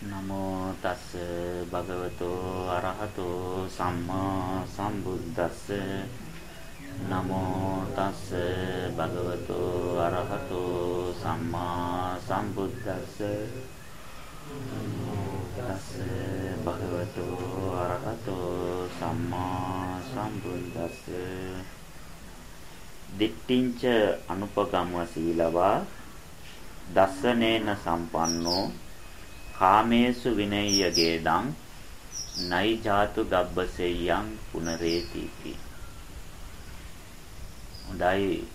නමෝ තස් භගවතෝ අරහතෝ සම්මා සම්බුද්දස්ස. නමෝ තස් භගවතෝ අරහතෝ සම්මා සම්බුද්දස්ස. තස් භගවතෝ අරහතෝ සම්මා සම්බුද්දස්ස. දිට්ඨිංච අනුපගම්ව සීලවා දස්සනේන සම්පන්නෝ කාමේසු විනය්‍යගේ දං නයි ජාතු ගබ්බසෙය්‍යං පුනරේතිති. හොඳයි.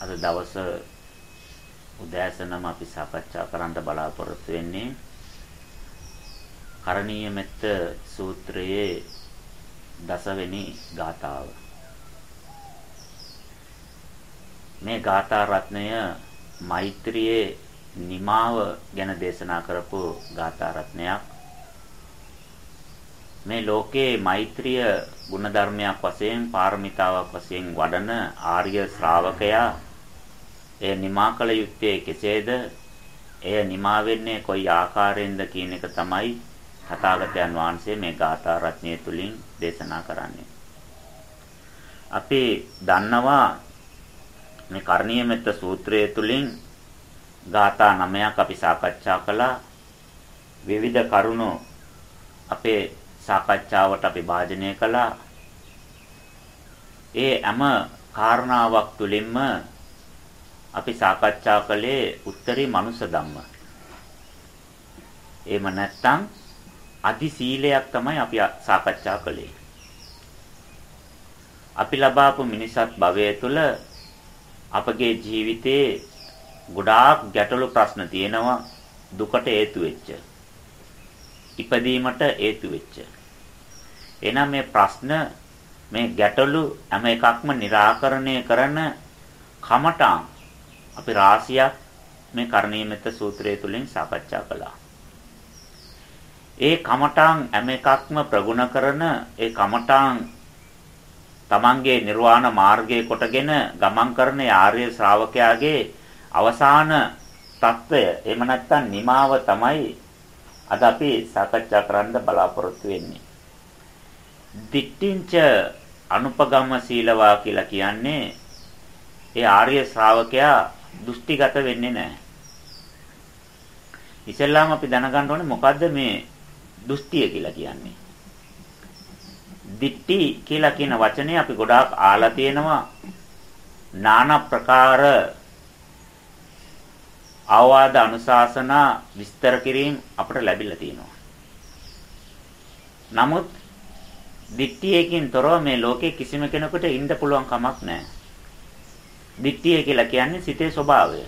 අද දවස උදෑසනම අපි සාකච්ඡා කරන්න බලාපොරොත්තු වෙන්නේ කරණීය මෙත්ත සූත්‍රයේ දසවෙනි ගාථාව. මේ ගාථා රත්නය මෛත්‍රියේ නිමාව ගැන දේශනා කරපු ගාථා රත්නයක්. මේ ලෝකේ මෛත්‍රිය ගුණධර්මයක් වශයෙන් පාරමිතාවක් වශයෙන් වඩන ආර්ය ශ්‍රාවකයා එය නිමා කළ යුත්තේ කෙසේද? එය නිමා වෙන්නේ කොයි ආකාරයෙන්ද කියන එක තමයි තථාගතයන් වහන්සේ මේ ගාථා රත්නය තුලින් දේශනා කරන්නේ. අපි දන්නවා මේ කරණීය මෙත්ත සූත්‍රය තුලින් ගාථා 9ක් අපි සාකච්ඡා කළා. විවිධ කරුණු අපේ සාකච්ඡාවට අපි භාජනය කළා. ඒ හැම කාරණාවක් තුළින්ම අපි සාකච්ඡා කළේ උත්තරී මනුෂ්‍ය ධම්ම. එහෙම නැත්නම් අදි සීලයක් තමයි අපි සාකච්ඡා කළේ. අපි ලබාපු මිනිසත් භවය තුළ අපගේ ජීවිතයේ ගොඩාක් ගැටලු ප්‍රශ්න තියෙනවා දුකට හේතු වෙච්ච. ඉපදීමට හේතු වෙච්ච. එහෙනම් මේ ප්‍රශ්න මේ ගැටලු හැම එකක්ම निराකරණය කරන කමටාන් අපි රාශියක් මේ කරණීයමෙත සූත්‍රය තුලින් සාකච්ඡා කළා. ඒ කමටාන් හැම එකක්ම ප්‍රගුණ කරන ඒ කමටාන් තමන්ගේ නිර්වාණ මාර්ගයේ කොටගෙන ගමන් කරන ආර්ය ශ්‍රාවකයාගේ අවසාන తত্ত্বය එහෙම නැත්නම් නිමාව තමයි අද අපි සාකච්ඡා කරන්න බලාපොරොත්තු වෙන්නේ. දිට්ඨිංච අනුපගම සීලවා කියලා කියන්නේ ඒ ආර්ය ශ්‍රාවකයා දෘෂ්ටිගත වෙන්නේ නැහැ. ඉතින්ලාම අපි දැනගන්න ඕනේ මොකද්ද මේ දෘෂ්ටිය කියලා කියන්නේ. දිට්ටි කියලා කියන වචනේ අපි ගොඩාක් ආලා තියෙනවා. নানা ප්‍රකාර අවවාද අනුශාසනා විස්තර කිරීම අපට ලැබිලා තියෙනවා. නමුත් දිට්ඨියකින් තොරව මේ ලෝකේ කිසිම කෙනෙකුට ඉන්න පුළුවන් කමක් නැහැ. දිට්ඨිය කියලා කියන්නේ සිතේ ස්වභාවය.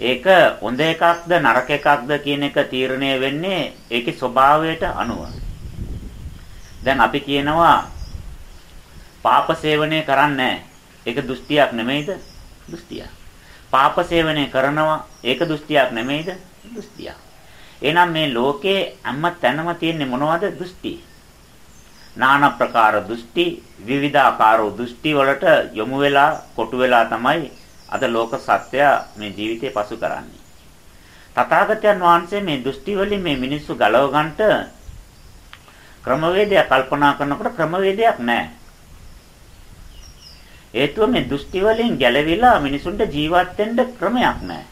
ඒක හොඳ එකක්ද නරක එකක්ද කියන එක තීරණය වෙන්නේ ඒකේ ස්වභාවයට අනුව. දැන් අපි කියනවා පාප සේවනය කරන්නේ ඒක දෘෂ්ටියක් නෙමෙයිද? දෘෂ්ටියක්. පාප සේවනය කරනවා ඒක දෘෂ්ටියක් නෙමෙයිද? දෘෂ්ටියක්. එහෙනම් මේ ලෝකේ හැම තැනම තියෙන්නේ මොනවද? දෘෂ්ටි. নানা ප්‍රකාර දෘෂ්ටි, විවිධාකාර දෘෂ්ටි වලට යොමු වෙලා, කොටු වෙලා තමයි අද ලෝක සත්‍ය මේ ජීවිතේ පසු කරන්නේ. තථාගතයන් වහන්සේ මේ දෘෂ්ටි වලින් මේ මිනිස්සු ගලව ගන්නට ක්‍රමවේදයක් කල්පනා කරනකොට ක්‍රමවේදයක් නැහැ. හේතුව මේ දෘෂ්ටි වලින් ගැලවිලා මිනිසුන්ට ජීවත් වෙන්න ක්‍රමයක් නැහැ.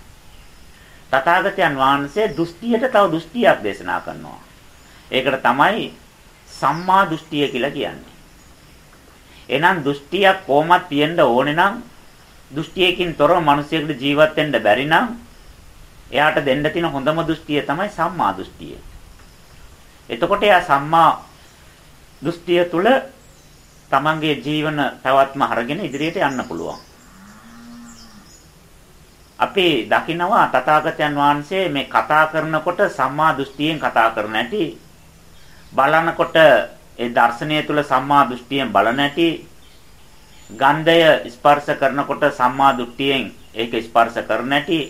තථාගතයන් වහන්සේ දෘෂ්ටියට තව දෘෂ්ටියක් දේශනා කරනවා. ඒකට තමයි සම්මා දෘෂ්ටිය කියලා කියන්නේ. එහෙනම් දෘෂ්ටියක් කොහොමද තියෙන්න ඕනේ නම් දෘෂ්ටියකින් තොරව මිනිසෙකුට ජීවත් වෙන්න බැරි නම් එයාට දෙන්න තියෙන හොඳම දෘෂ්ටිය තමයි සම්මා දෘෂ්ටිය. එතකොට එයා සම්මා දෘෂ්ටිය තුල තමන්ගේ ජීවන පැවැත්ම අරගෙන ඉදිරියට යන්න පුළුවන්. අපි දකිනවා තථාගතයන් වහන්සේ මේ කතා කරනකොට සම්මා දෘෂ්ටියෙන් කතා කරන ඇති බලනකොට ඒ දර්ශනය තුල සම්මා දෘෂ්ටියෙන් බලන ඇති ගන්ධය ස්පර්ශ කරනකොට සම්මා දෘෂ්ටියෙන් ඒක ස්පර්ශ කරන ඇති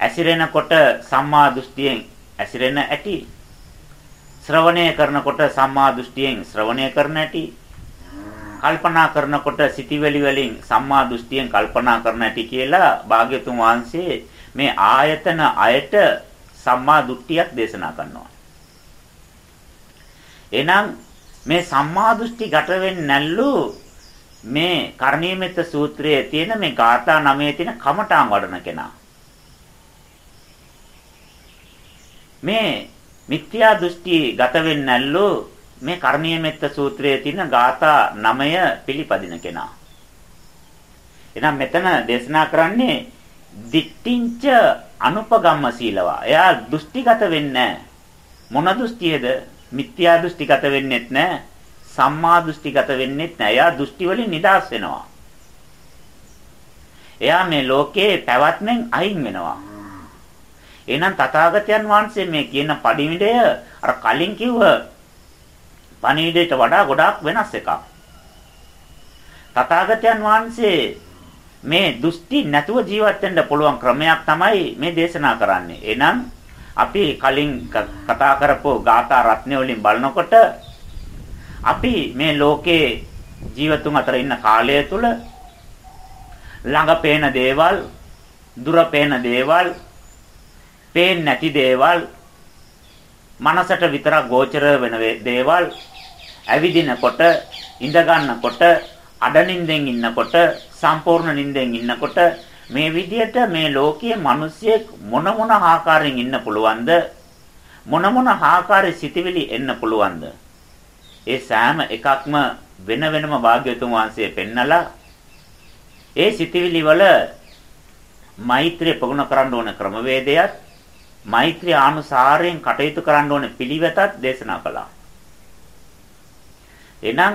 ඇසිරෙනකොට සම්මා දෘෂ්ටියෙන් ඇසිරෙන ඇති ශ්‍රවණය කරනකොට සම්මා දෘෂ්ටියෙන් ශ්‍රවණය කරන ඇති කල්පනා කරනකොට සිටිවිලි වලින් සම්මා දෘෂ්ටියෙන් කල්පනා කරන ඇති කියලා භාග්‍යතුන් වහන්සේ මේ ආයතන අයට සම්මා දෘෂ්ටියක් දේශනා කරනවා. එහෙනම් මේ සම්මා දෘෂ්ටි ගැට වෙන්නේ නැල්ලු මේ කර්ණීයමෙත්ත සූත්‍රයේ තියෙන මේ ගාථා 9 තියෙන කමඨාන් වඩන කෙනා. මේ මිත්‍යා දෘෂ්ටි ගත වෙන්නේ නැල්ලු මේ කර්ණීයමෙත්ත සූත්‍රයේ තියෙන ගාථා 9 පිළිපදින කෙනා. එහෙනම් මෙතන දේශනා කරන්නේ දිට්ඨිංච අනුපගම්ම සීලවා. එයා දෘෂ්ටිගත වෙන්නේ මොන දෘෂ්ටියේද? මිත්‍යා දෘෂ්ටිගත වෙන්නේත් නැහැ. සම්මා දෘෂ්ටිගත වෙන්නේත් නැහැ. එයා දෘෂ්ටි වලින් නිදහස් වෙනවා. එයා මේ ලෝකේ පැවැත්මෙන් අයින් වෙනවා. එහෙනම් තථාගතයන් වහන්සේ මේ කියන පණිවිඩය අර කලින් කිව්ව පණිවිඩයට වඩා ගොඩාක් වෙනස් එකක්. තථාගතයන් වහන්සේ මේ දෘෂ්ටි නැතුව ජීවත් වෙන්න පුළුවන් ක්‍රමයක් තමයි මේ දේශනා කරන්නේ. එහෙනම් අපි කලින් කතා කරපු ගාථා රත්නය වලින් බලනකොට අපි මේ ලෝකේ ජීවතුන් අතර ඉන්න කාලය තුල ළඟ පේන දේවල්, දුර පේන දේවල්, පේන්නේ නැති දේවල්, මනසට විතරක් ගෝචර වෙන දේවල්, ඇවිදිනකොට, ඉඳ ගන්නකොට, අඩනින්දෙන් ඉන්නකොට, සම්පූර්ණ නිින්දෙන් ඉන්නකොට මේ විදියට මේ ලෝකයේ මිනිස්සෙක් මොන මොන ආකාරයෙන් ඉන්න පුළුවන්ද මොන මොන ආකාරයේ සිටිවිලි එන්න පුළුවන්ද ඒ සෑම එකක්ම වෙන වෙනම භාග්‍යතුන් වහන්සේ පෙන්නලා ඒ සිටිවිලි වල මෛත්‍රිය ප්‍රගුණ කරන්න ඕන ක්‍රමවේදයත් මෛත්‍රිය ආනුසාරයෙන් කටයුතු කරන්න ඕන පිළිවෙතත් දේශනා කළා. එහෙනම්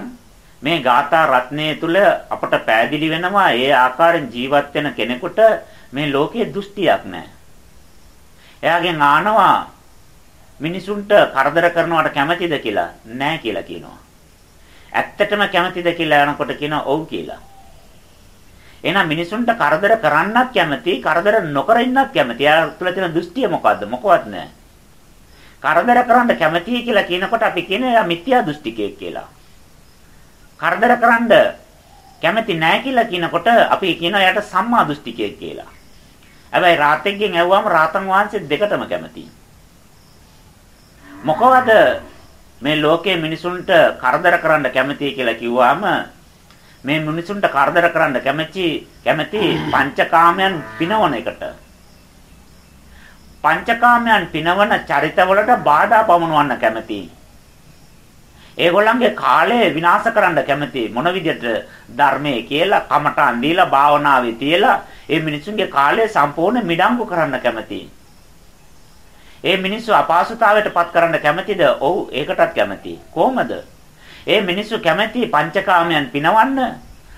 මේ ගාථා රත්නයේ තුල අපට පෑදිලි වෙනවා ඒ ආකාරයෙන් ජීවත් වෙන කෙනෙකුට මේ ලෝකයේ දෘෂ්ටියක් නැහැ. එයාගෙන් ආනවා මිනිසුන්ට කරදර කරනවට කැමතිද කියලා නැහැ කියලා කියනවා. ඇත්තටම කැමතිද කියලා යනකොට කියනවා ඔව් කියලා. එහෙනම් මිනිසුන්ට කරදර කරන්නත් කැමති, කරදර නොකර ඉන්නත් කැමති. එයා තුළ තියෙන දෘෂ්ටිය මොකද්ද? මොකවත් නැහැ. කරදර කරන්න කැමතියි කියලා කියනකොට අපි කියන්නේ එයා මිත්‍යා දෘෂ්ටිකයෙක් කියලා. කරදර කරන්න කැමති නැහැ කියලා කියනකොට අපි කියනවා එයාට සම්මා දෘෂ්ටිකයෙක් කියලා. හැබැයි රාතෙක්ගෙන් ඇහුවාම රාතන් වහන්සේ දෙකටම කැමතියි. මොකවද මේ ලෝකයේ මිනිසුන්ට කරදර කරන්න කැමතියි කියලා කිව්වාම මේ මිනිසුන්ට කරදර කරන්න කැමැති කැමැති පංචකාමයන් පිනවන එකට. පංචකාමයන් පිනවන චරිතවලට බාධා පමුණවන්න කැමතියි. ඒගොල්ලන්ගේ කාලය විනාශ කරන්න කැමති මොන විදිහට ධර්මයේ කියලා කමටන් දීලා භාවනාවේ තියලා ඒ මිනිසුන්ගේ කාලය සම්පූර්ණ මිඩංගු කරන්න කැමති. ඒ මිනිස්සු අපහසුතාවයට පත් කරන්න කැමතිද? ඔව් ඒකටත් කැමති. කොහොමද? ඒ මිනිස්සු කැමති පංචකාමයන් පිනවන්න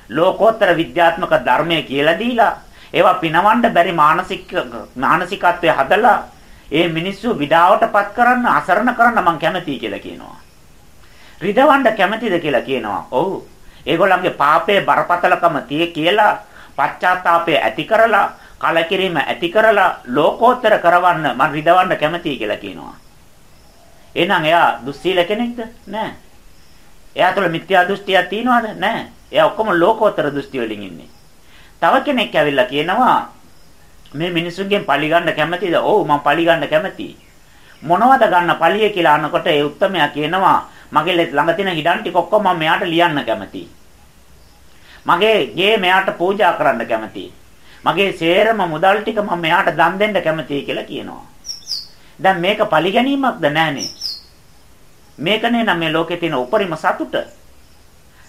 ලෝකෝත්තර විද්‍යාත්මක ධර්මයේ කියලා දීලා ඒවා පිනවන්න බැරි මානසික මානසිකත්වය හදලා ඒ මිනිස්සු විඩාවටපත් කරන්න අසරණ කරන්න මං කැමතියි කියලා කියනවා. රිදවන්න කැමතිද කියලා කියනවා. ඔව්. ඒගොල්ලන්ගේ පාපයේ බරපතලකම tie කියලා පශ්චාත්තාපය ඇති කරලා කලකිරීම ඇති කරලා ලෝකෝත්තර කරවන්න මම රිදවන්න කැමතියි කියලා කියනවා. එහෙනම් එයා දුස්සීල කෙනෙක්ද? නෑ. එයා තුළ මිත්‍යා දෘෂ්ටියක් තියනවද? නෑ. එයා ඔක්කොම ලෝකෝත්තර දෘෂ්ටි වලින් ඉන්නේ. තව කෙනෙක් ඇවිල්ලා කියනවා මේ මිනිසුන්ගෙන් පලි ගන්න කැමතිද? ඔව් මම පලි ගන්න කැමතියි. මොනවද ගන්න පලිය කියලා අහනකොට ඒ උත්තමයා කියනවා මගේ ළඟ තියෙන හිඩන් ටික ඔක්කොම මම මෙයාට ලියන්න කැමතියි. මගේ ගේ මෙයාට පූජා කරන්න කැමතියි. මගේ සේරම මුදල් ටික මම මෙයාට දන් දෙන්න කැමතියි කියලා කියනවා. දැන් මේක පරිගැනීමක්ද නැහනේ. මේකනේ නම් මේ ලෝකේ තියෙන උපරිම සතුට.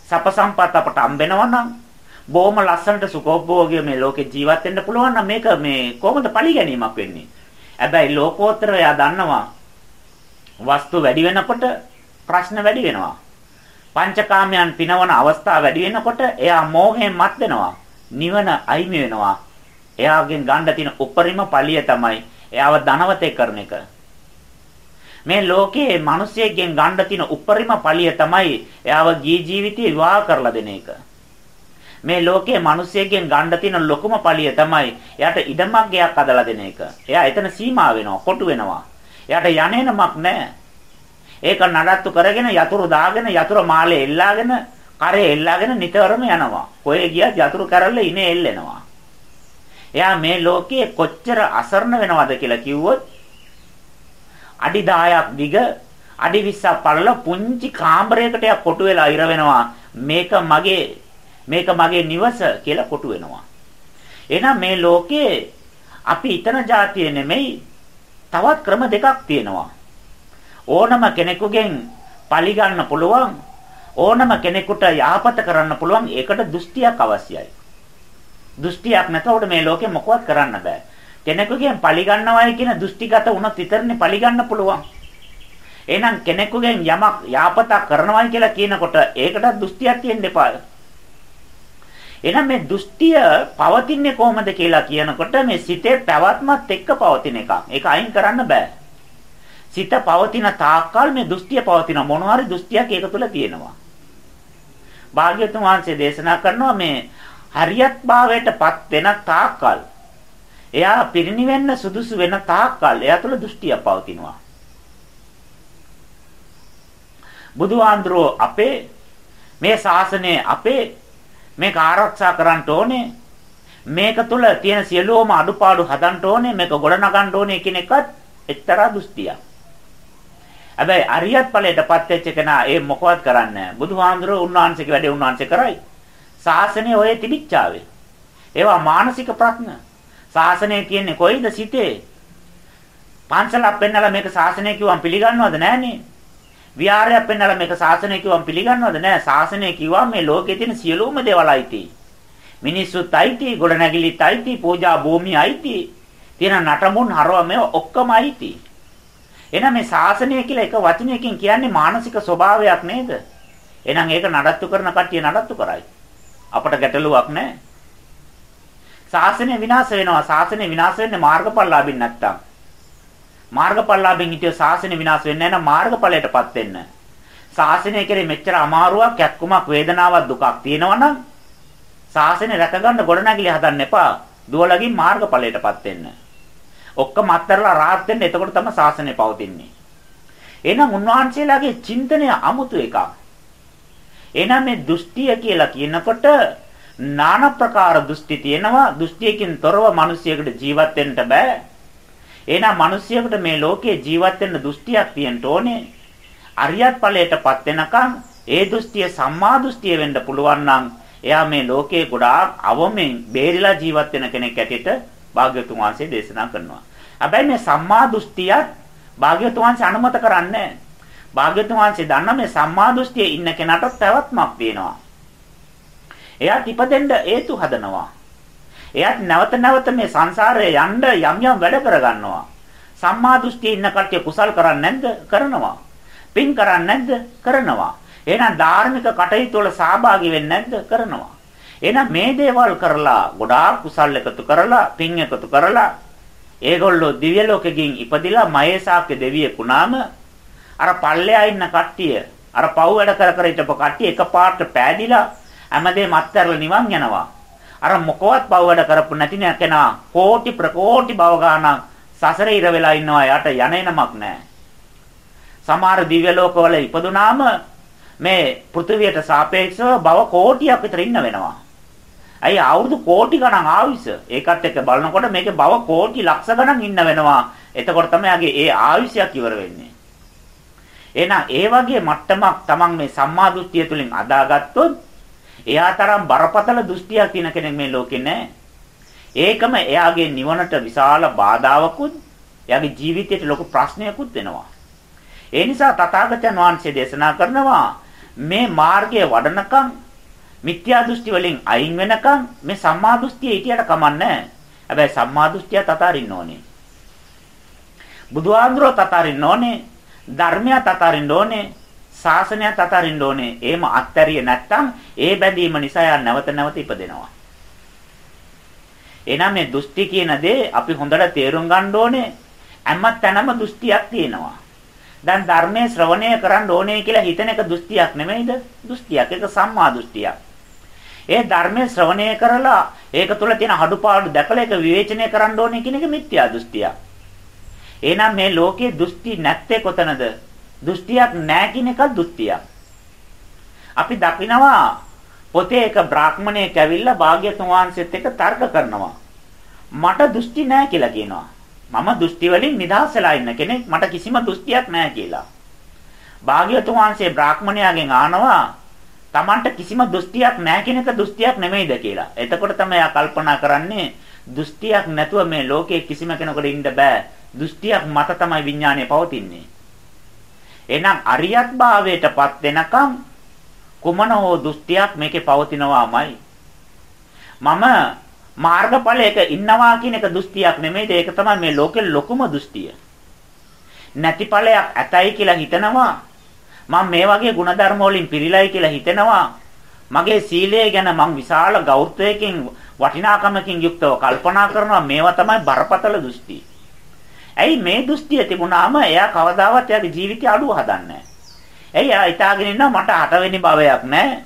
සප සම්පත් අපට හම්බෙනවා නම් බොහොම ලස්සනට සුඛෝපභෝගී මේ ලෝකේ ජීවත් වෙන්න පුළුවන් නම් මේක මේ කොහොමද පරිගැනීමක් වෙන්නේ? හැබැයි ලෝකෝත්තර එයා දන්නවා වස්තු වැඩි වෙනකොට ප්‍රශ්න වැඩි වෙනවා. පංචකාමයන් පිනවන අවස්ථා වැඩි වෙනකොට එයා මෝහයෙන් මත් වෙනවා. නිවන අයිමි වෙනවා. එයාගෙන් ගන්න තියෙන උපරිම පළිය තමයි එයාව ධනවතේ කරන එක. මේ ලෝකයේ මිනිසෙක්ගෙන් ගන්න තියෙන උපරිම පළිය තමයි එයාව ගී ජීවිතේ විවාහ කරලා දෙන එක. මේ ලෝකයේ මිනිසෙක්ගෙන් ගන්න තියෙන ලොකුම පළිය තමයි එයාට ඉඩමක් ගයක් අදලා දෙන එක. එයා එතන සීමා වෙනවා, කොටු වෙනවා. එයාට යන්නේනමක් නැහැ. ඒක නඩත්තු කරගෙන යතුරු දාගෙන යතුරු මාලේ එල්ලාගෙන කරේ එල්ලාගෙන නිතරම යනවා. කොහේ ගියත් යතුරු කරල්ල ඉනේ එල්ලෙනවා. එයා මේ ලෝකයේ කොච්චර අසරණ වෙනවද කියලා කිව්වොත් අඩි 10ක් දිග අඩි 20ක් පළල පුංචි කාමරයකට යක් කොටු වෙලා ඉර වෙනවා මේක මගේ මේක මගේ නිවස කියලා කොටු වෙනවා එහෙනම් මේ ලෝකේ අපි ඊතන જાතිය නෙමෙයි තවත් ක්‍රම දෙකක් තියෙනවා ඕනම කෙනෙකුගෙන් පලි ගන්න පුළුවන් ඕනම කෙනෙකුට යහපත කරන්න පුළුවන් ඒකට දෘෂ්ටියක් අවශ්‍යයි දෘෂ්ටියක් නැතකොට මේ ලෝකේ මොකවත් කරන්න බෑ කෙනෙකුගෙන් පලි ගන්නවයි කියන දෘෂ්ටිගත වුණොත් විතරනේ පලි ගන්න පුළුවන් එහෙනම් කෙනෙකුගෙන් යමක් යාපතක් කරනවායි කියලා කියනකොට ඒකට දෘෂ්ටියක් තියෙන්න එපා. එහෙනම් මේ දෘෂ්ටිය පවතින්නේ කොහොමද කියලා කියනකොට මේ සිතේ පැවැත්මත් එක්ක පවතින එකක්. ඒක අයින් කරන්න බෑ. සිත පවතින තාක්කල් මේ දෘෂ්ටිය පවතින මොනවාරි දෘෂ්ටියක් ඒක තුළ තියෙනවා. භාග්‍යතුන් වහන්සේ දේශනා කරනවා මේ හරියත් භාවයටපත් වෙන තාක්කල් එයා පිරිනිවෙන්න සුදුසු වෙන තාක්කල් එයා තුළ දෘෂ්ටිය පවතිනවා. බුදුහාඳුරෝ අපේ මේ ශාසනය අපේ මේක ආරක්ෂා කරන්න ඕනේ මේක තුල තියෙන සියලුම අඩුපාඩු හදන්න ඕනේ මේක ගොඩනගන්න ඕනේ කියන එකත් එක්තරා දෘෂ්ටියක්. හැබැයි අරියත් ඵලයටපත් වෙච්ච කෙනා ඒ මොකවත් කරන්නේ නැහැ. බුදුහාඳුරෝ උන්වහන්සේගේ වැඩේ උන්වහන්සේ කරයි. ශාසනය ඔය තිබිච්චාවේ. ඒවා මානසික ප්‍රඥ. ශාසනය කියන්නේ කොයිද සිතේ? පංචලක් පෙන්නලා මේක ශාසනය කිව්වම් පිළිගන්නවද නැහනේ? විහාරයක් පෙන්නලා මේක ශාසනය කිව්වම් පිළිගන්නවද නැහැ ශාසනය කිව්වම් මේ ලෝකයේ තියෙන සියලුම දේවල් අයිති මිනිස්සුත් අයිති ගොඩනැගිලිත් අයිති පූජා භූමිය අයිති තියෙන නටමුන් හරව මේ ඔක්කොම අයිති එහෙනම් මේ ශාසනය කියලා එක වචනයකින් කියන්නේ මානසික ස්වභාවයක් නේද එහෙනම් ඒක නඩත්තු කරන කට්ටිය නඩත්තු කරයි අපට ගැටලුවක් නැහැ ශාසනය විනාශ වෙනවා ශාසනය විනාශ වෙන්නේ මාර්ගඵලලාභින් නැත්තම් මාර්ගඵලලාභෙන් හිටිය ශාසනය විනාශ වෙන්නේ නැහැ මාර්ගඵලයටපත් වෙන්න. ශාසනය කෙරේ මෙච්චර අමාරුවක්, කැක්කුමක්, වේදනාවක්, දුකක් තියෙනවා නම් ශාසනය රැකගන්න ගොඩනැගිලි හදන්න එපා. දුවලගින් මාර්ගඵලයටපත් වෙන්න. ඔක්කොම අත්හැරලා රාහත් වෙන්න එතකොට තමයි ශාසනය පවතින්නේ. එහෙනම් උන්වහන්සේලාගේ චින්තනය අමුතු එකක්. එහෙනම් මේ දෘෂ්ටිය කියලා කියනකොට নানা ප්‍රකාර දෘෂ්ටි තියෙනවා. දෘෂ්ටියකින් තොරව මිනිසියෙකුට ජීවත් වෙන්න බෑ. එහෙනම් මිනිසියෙකුට මේ ලෝකේ ජීවත් වෙන්න දෘෂ්ටියක් තියෙන්න ඕනේ. අරියත් ඵලයටපත් වෙනකන් ඒ දෘෂ්ටිය සම්මා දෘෂ්ටිය වෙන්න පුළුවන් නම් එයා මේ ලෝකේ ගොඩාක් අවමෙන් බේරිලා ජීවත් වෙන කෙනෙක් ඇටියට භාග්‍යවතුන් වහන්සේ දේශනා කරනවා. හැබැයි මේ සම්මා දෘෂ්ටියත් භාග්‍යවතුන් වහන්සේ අනුමත කරන්නේ භාග්‍යවතුන් වහන්සේ දන්න මේ සම්මා දෘෂ්ටියේ ඉන්න කෙනාට පැවැත්මක් තියෙනවා. එයා ඉපදෙන්න හේතු හදනවා. එයාත් නැවත නැවත මේ සංසාරේ යන්න යම් යම් වැඩ කරගන්නවා. සම්මා දෘෂ්ටියේ ඉන්න කට්ටිය කුසල් කරන්නේ නැද්ද? කරනවා. පින් කරන්නේ නැද්ද? කරනවා. එහෙනම් ධාර්මික කටයුතු වල සහභාගී වෙන්නේ නැද්ද? කරනවා. එහෙනම් මේ දේවල් කරලා ගොඩාක් කුසල් එකතු කරලා පින් එකතු කරලා ඒගොල්ලෝ දිව්‍ය ලෝකෙකින් ඉපදිලා මහේසාක්‍ය දෙවියෙකුණාම අර පල්ලෙයා ඉන්න කට්ටිය අර පව් වැඩ කර කර හිටපු කට්ටිය එකපාරට පෑදිලා හැමදේම අත්හැරලා නිවන් යනවා. අර මොකවත් බව වැඩ කරපු නැති කෙනා කෝටි ප්‍රකෝටි භව ගානක් සසරේ ඉර වෙලා ඉන්නවා යට යන එනමක් නැහැ. සමහර දිව්‍ය ලෝකවල ඉපදුනාම මේ පෘථිවියට සාපේක්ෂව භව කෝටියක් විතර ඉන්න වෙනවා. අයි අවුරුදු කෝටි ගණන් ආයුෂ ඒකත් එක්ක බලනකොට මේකේ භව කෝටි ලක්ෂ ගණන් ඉන්න වෙනවා. එතකොට තමයි යාගේ ඒ ආයුෂයක් ඉවර වෙන්නේ. එහෙනම් ඒ වගේ මට්ටමක් Taman මේ සම්මා දෘෂ්ටිය තුලින් අදාගත්තොත් එයා තරම් බරපතල දෘෂ්ටියක් තියෙන කෙනෙක් මේ ලෝකේ නැහැ. ඒකම එයාගේ නිවනට විශාල බාධාවකුත් එයාගේ ජීවිතයට ලොකු ප්‍රශ්නයකුත් වෙනවා. ඒ නිසා තථාගතයන් වහන්සේ දේශනා කරනවා මේ මාර්ගයේ වඩනකම් මිත්‍යා දෘෂ්ටි වලින් අයින් වෙනකම් මේ සම්මා දෘෂ්ටිය ඊටියට කමන්නේ හැබැයි සම්මා දෘෂ්ටිය තතරින්න ඕනේ. බුදුහාඳුරෝ තතරින්න ඕනේ. ධර්මය තතරින්න ඕනේ. ශාසනයත් අතරින්න ඕනේ. එහෙම අත්හැරියේ නැත්තම් ඒ බැඳීම නිසා යා නැවත නැවත ඉපදෙනවා. එහෙනම් මේ දෘෂ්ටි කියන දේ අපි හොඳට තේරුම් ගන්න ඕනේ. හැම තැනම දෘෂ්ටියක් තියෙනවා. දැන් ධර්මයේ ශ්‍රවණය කරන්න ඕනේ කියලා හිතන එක දෘෂ්ටියක් නෙමෙයිද? දෘෂ්ටියක්. ඒක සම්මා දෘෂ්ටියක්. ඒ ධර්මයේ ශ්‍රවණය කරලා ඒක තුළ තියෙන අඩුපාඩු දැකලා ඒක විවේචනය කරන්න ඕනේ කියන එක මිත්‍යා දෘෂ්ටියක්. එහෙනම් මේ ලෝකයේ දෘෂ්ටි නැත්තේ කොතනද? දෘෂ්ටියක් නැහැ කියන එක දෘෂ්ටියක්. අපි දකිනවා පොතේ එක බ්‍රාහ්මණයෙක් ඇවිල්ලා භාග්‍යතුන් වහන්සේත් එක්ක තර්ක කරනවා. මට දෘෂ්ටි නැහැ කියලා කියනවා. මම දෘෂ්ටි වලින් නිදහස් වෙලා ඉන්න කෙනෙක් මට කිසිම දෘෂ්ටියක් නැහැ කියලා. භාග්‍යවතුන් වහන්සේ බ්‍රාහ්මණයාගෙන් ආනවා Tamanට කිසිම දෘෂ්ටියක් නැහැ කියන එක දෘෂ්ටියක් නෙමෙයිද කියලා. එතකොට තමයි එයා කල්පනා කරන්නේ දෘෂ්ටියක් නැතුව මේ ලෝකයේ කිසිම කෙනෙකුට ඉන්න බෑ. දෘෂ්ටියක් මත තමයි විඥානය පවතින්නේ. එහෙනම් අරියත් භාවයටපත් වෙනකම් කුමන හෝ දෘෂ්ටියක් මේකේ පවතිනවාමයි. මම මාර්ගඵලයක ඉන්නවා කියන එක දෘෂ්ටියක් නෙමෙයි ඒක තමයි මේ ලෝකෙ ලොකුම දෘෂ්ටිය. නැති ඵලයක් ඇතයි කියලා හිතනවා මම මේ වගේ ಗುಣධර්ම වලින් පිරීලයි කියලා හිතෙනවා මගේ සීලය ගැන මං විශාල ගෞරවයකින් වටිනාකමකින් යුක්තව කල්පනා කරනවා මේවා තමයි බරපතල දෘෂ්ටි. ඇයි මේ දෘෂ්ටිය තිබුණාම එයා කවදාවත් එයාගේ ජීවිතය අඩුව හදන්නේ ඇයි එයා හිතාගෙන ඉන්නවා මට අටවෙනි භවයක් නැහැ.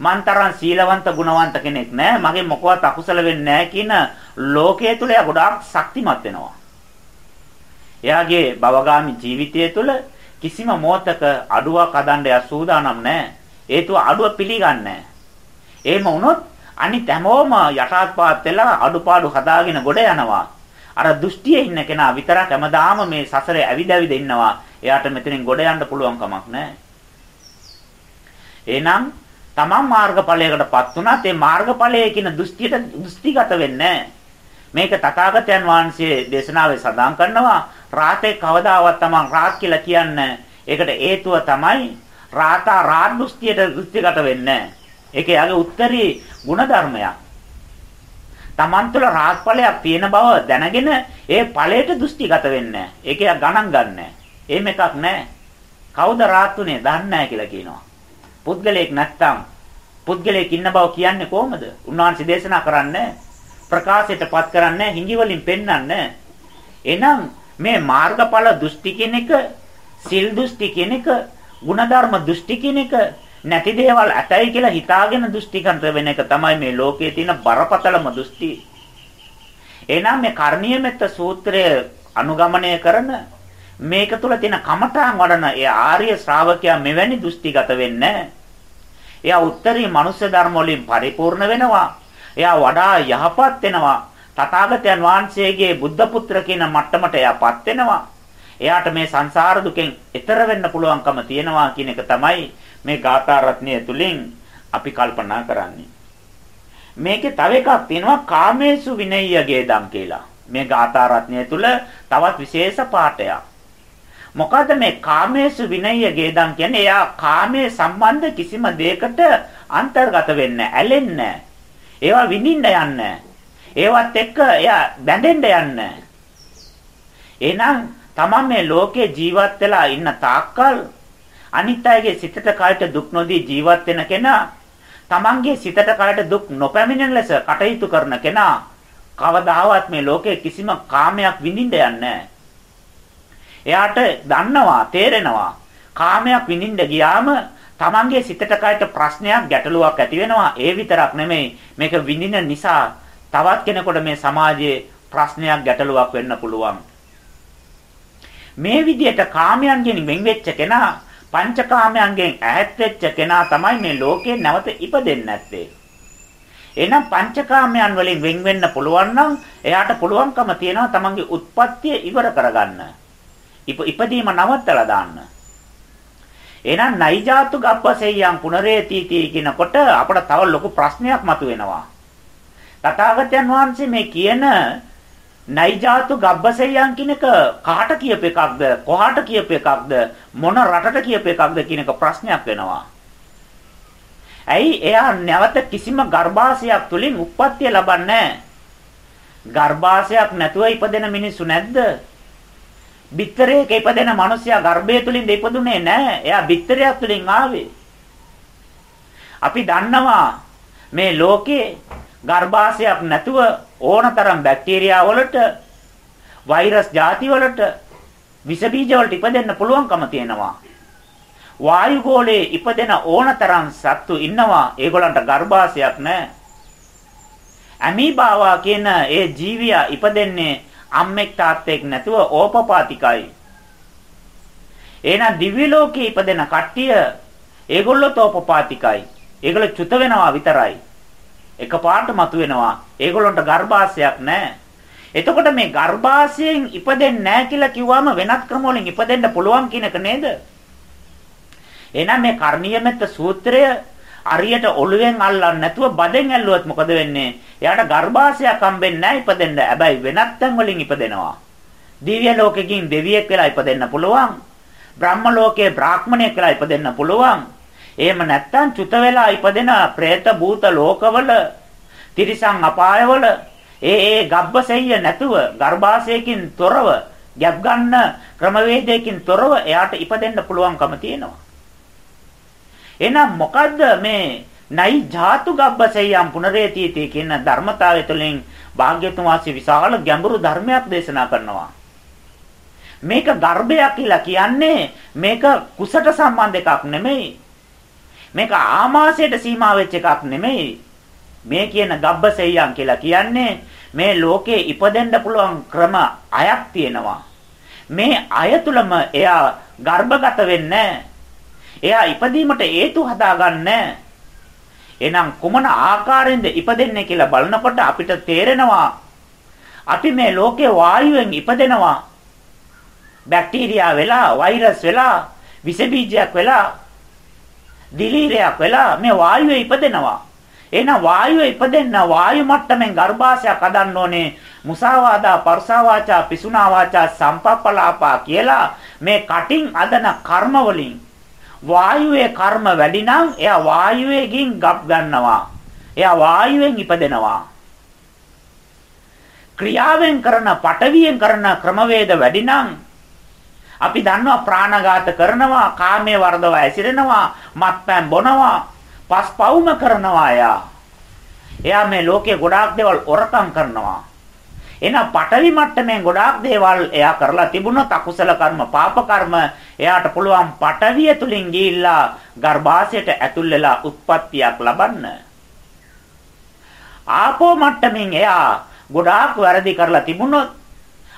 මං තරම් සීලවන්ත ගුණවන්ත කෙනෙක් නැහැ. මගේ මොකවත් අකුසල වෙන්නේ නැහැ කියන ලෝකයේ තුල එයා ගොඩාක් ශක්තිමත් වෙනවා. එයාගේ භවගාමි ජීවිතය තුළ කිසිම මොහතක අඩුවක් හදන්න යා සූදානම් නැහැ. හේතුව අඩුව පිළිගන්නේ නැහැ. එහෙම වුණොත් අනිත් හැමෝම යටාත්පාත් වෙලා අඩුපාඩු හදාගෙන ගොඩ යනවා. අර දෘෂ්ටියේ ඉන්න කෙනා විතරක් හැමදාම මේ සසරේ ඇවිද ඇවිද ඉන්නවා. එයාට මෙතනින් ගොඩ යන්න පුළුවන් කමක් නැහැ. එහෙනම් තමන් මාර්ගඵලයකටපත් වුණත් ඒ මාර්ගඵලයේ කියන දෘෂ්ටියට දෘෂ්ටිගත වෙන්නේ මේක තථාගතයන් වහන්සේ දේශනාවේ සඳහන් කරනවා රාතේ කවදාවත් තමන් රාත් කියලා කියන්නේ ඒකට හේතුව තමයි රාතා රාත් දෘෂ්ටියට දෘෂ්ටිගත වෙන්නේ ඒකේ යාගේ උත්තරී ಗುಣධර්මයක්. තමන් තුළ රාත් ඵලයක් තියෙන බව දැනගෙන ඒ ඵලයට දෘෂ්ටිගත වෙන්නේ ඒකේ ගණන් ගන්නෑ එහෙම එකක් නැහැ. කවුද රාත්ුනේ දන්නේ නැහැ කියලා කියනවා. පුද්ගලයෙක් නැත්තම් පුද්ගලයෙක් ඉන්න බව කියන්නේ කොහොමද? උන්වහන්සේ දේශනා කරන්නේ ප්‍රකාශයටපත් කරන්නේ හිඟි වලින් පෙන්වන්නේ එහෙනම් මේ මාර්ගඵල දෘෂ්ටි කියන එක, සිල් දෘෂ්ටි කියන එක, ಗುಣධර්ම දෘෂ්ටි කියන එක නැති දේවල් ඇතයි කියලා හිතාගෙන දෘෂ්ටිකන්ත වෙන එක තමයි මේ ලෝකයේ තියෙන බරපතලම දෘෂ්ටි. එහෙනම් මේ කර්ණීය මෙත්ත සූත්‍රය අනුගමනය කරන මේක තුල තියෙන කමඨාන් වඩන ඒ ආර්ය ශ්‍රාවකයා මෙවැනි දෘෂ්ටිගත වෙන්නේ එයා උත්තරී මනුෂ්‍ය ධර්ම වලින් පරිපූර්ණ වෙනවා. එයා වඩා යහපත් වෙනවා. තථාගතයන් වහන්සේගේ බුද්ධ පුත්‍ර කියන මට්ටමට එයාපත් වෙනවා. එයාට මේ සංසාර දුකෙන් එතර වෙන්න පුළුවන්කම තියෙනවා කියන එක තමයි මේ ගාථා රත්නය තුලින් අපි කල්පනා කරන්නේ. මේකේ තව එකක් තියෙනවා කාමේසු විනය්‍ය ගේදම් කියලා. මේ ගාථා රත්නය තුල තවත් විශේෂ පාඩයක්. මොකද මේ කාමේසු විනය්‍ය ගේදම් කියන්නේ එයා කාමයේ සම්බන්ධ කිසිම දෙයකට අන්තර්ගත වෙන්නේ ඇලෙන්නේ ඒවා විඳින්න යන්නේ ඒවත් එක්ක එයා බැඳෙන්න යන්නේ. එහෙනම් තමන් මේ ලෝකේ ජීවත් වෙලා ඉන්න තාක්කල් අනිත් අයගේ සිතට කායට දුක් නොදී ජීවත් වෙන කෙනා තමන්ගේ සිතට කායට දුක් නොපැමිණෙන ලෙස කටයුතු කරන කෙනා කවදාවත් මේ ලෝකේ කිසිම කාමයක් විඳින්න යන්නේ එයාට දන්නවා තේරෙනවා කාමයක් විඳින්න ගියාම තමන්ගේ සිතට කායට ප්‍රශ්නයක් ගැටලුවක් ඇති වෙනවා. ඒ විතරක් නෙමෙයි මේක විඳින නිසා තවත් කෙනෙකුට මේ සමාජයේ ප්‍රශ්නයක් ගැටලුවක් වෙන්න පුළුවන්. මේ විදිහට කාමයන්ගෙන් වෙන් වෙච්ච කෙනා පංචකාමයන්ගෙන් ඈත් වෙච්ච කෙනා තමයි මේ ලෝකේ නැවත ඉපදෙන්නේ නැත්තේ. එහෙනම් පංචකාමයන් වලින් වෙන් වෙන්න පුළුවන් නම් එයාට පුළුවන්කම තියෙනවා තමන්ගේ උත්පත්තිය ඉවර කරගන්න. ඉපදීම නවත්තලා දාන්න. එහෙනම් නයිජාතු ගබ්බසෙයයන් පුනරේතිති කියනකොට අපට තව ලොකු ප්‍රශ්නයක් මතුවෙනවා. තථාගතයන් වහන්සේ මේ කියන නයිජාතු ගබ්බසෙයයන් කියන එක කාට කියප එකක්ද කොහාට කියප එකක්ද මොන රටට කියප එකක්ද කියන එක ප්‍රශ්නයක් වෙනවා. ඇයි එයා නැවත කිසිම ගර්භාෂයක් තුලින් උප්පත්තිය ලබන්නේ ගර්භාෂයක් නැතුව ඉපදෙන මිනිස්සු නැද්ද? බිත්තරයක ඉපදෙන මිනිසයා ගර්භය තුලින් ඉපදුනේ නැහැ. එයා බිත්තරයක් තුලින් ආවේ. අපි දන්නවා මේ ලෝකේ ගර්භාෂයක් නැතුව ඕනතරම් බැක්ටීරියා වලට වෛරස් ಜಾති වලට විස බීජ වලට ඉපදෙන්න පුළුවන්කම තියෙනවා. වායු ගෝලයේ ඉපදෙන ඕනතරම් සත්තු ඉන්නවා. ඒගොල්ලන්ට ගර්භාෂයක් නැහැ. ඇමීබාවා කියන ඒ ජීවියා ඉපදෙන්නේ අම්මෙක් තාත්තෙක් නැතුව ඕපපාතිකයි. එහෙනම් දිව්‍ය ලෝකයේ ඉපදෙන කට්ටිය ඒගොල්ලෝ තෝපපාතිකයි. ඒගොල්ලෝ චුත වෙනවා විතරයි. එකපාරට මතුවෙනවා. ඒගොල්ලන්ට ගර්භාෂයක් නැහැ. එතකොට මේ ගර්භාෂයෙන් ඉපදෙන්නේ නැහැ කියලා කිව්වම වෙනත් ක්‍රම වලින් ඉපදෙන්න පුළුවන් කියන එක නේද? එහෙනම් මේ කර්ණීයමෙත්ත සූත්‍රය අරියට ඔළුවෙන් අල්ලන්නේ නැතුව බදෙන් ඇල්ලුවොත් මොකද වෙන්නේ? එයාට ගර්භාෂයක් හම්බෙන්නේ නැහැ ඉපදෙන්න. හැබැයි වෙනත් තැන් වලින් ඉපදෙනවා. දිව්‍ය ලෝකෙකින් දෙවියෙක් වෙලා ඉපදෙන්න පුළුවන්. බ්‍රහ්ම ලෝකයේ බ්‍රාහ්මණයෙක් වෙලා ඉපදෙන්න පුළුවන්. එහෙම නැත්නම් චුත වෙලා ඉපදෙන പ്രേත භූත ලෝකවල තිරිසන් අපායවල ඒ ඒ ගබ්බසෙය නැතුව ගර්භාෂයකින් තොරව ගැප් ගන්න ක්‍රමවේදයකින් තොරව එයාට ඉපදෙන්න පුළුවන්කම තියෙනවා. එහෙනම් මොකද්ද මේ නයි ධාතු ගබ්බසෙයම් පුනරේතීති කියන ධර්මතාවය තුළින් භාග්‍යතුන් වහන්සේ විශාල ගැඹුරු ධර්මයක් දේශනා කරනවා. මේක ගර්භයක් කියලා කියන්නේ මේක කුසට සම්බන්ධ එකක් නෙමෙයි මේක ආමාශයට සීමා වෙච්ච එකක් නෙමෙයි. මේ කියන ගබ්බසෙයම් කියලා කියන්නේ මේ ලෝකේ ඉපදෙන්න පුළුවන් ක්‍රම අයක් තියෙනවා. මේ අය තුලම එයා ගර්භගත වෙන්නේ එයා ඉපදීමට හේතු හදාගන්නේ එහෙනම් කුමන ආකාරයෙන්ද ඉපදෙන්නේ කියලා බලනකොට අපිට තේරෙනවා අපි මේ ලෝකේ වායුවෙන් ඉපදෙනවා බැක්ටීරියා වෙලා වෛරස් වෙලා විස බීජයක් වෙලා දිලීරයක් වෙලා මේ වායුවේ ඉපදෙනවා එහෙනම් වායුවේ ඉපදෙන්න වායු මට්ටමින් ගර්භාෂයක් හදන්න ඕනේ මුසාවාදා පරසාවාචා පිසුනා වාචා සම්පප්පලාපා කියලා මේ කටින් අදන කර්ම වලින් වායුවේ කර්ම වැඩි නම් එයා වායුවේකින් ගබ් ගන්නවා. එයා වායුවෙන් ඉපදෙනවා. ක්‍රියාවෙන් කරන පටවියෙන් කරන ක්‍රමවේද වැඩි නම් අපි දන්නවා ප්‍රාණඝාත කරනවා, කාමයේ වර්ධව ඇසිරෙනවා, මත්පැන් බොනවා, පස්පවුම කරනවා එයා. එයා මේ ලෝකේ ගොඩාක් දේවල් ඔරකම් කරනවා. එහෙනම් පටවි මට්ටමෙන් ගොඩාක් දේවල් එයා කරලා තිබුණොත් අකුසල කර්ම පාප කර්ම එයාට පුළුවන් පටවිය තුලින් ගිහිල්ලා ගර්භාෂයට ඇතුල් වෙලා උත්පත්තියක් ලබන්න. ආපෝ මට්ටමින් එයා ගොඩාක් වැරදි කරලා තිබුණොත්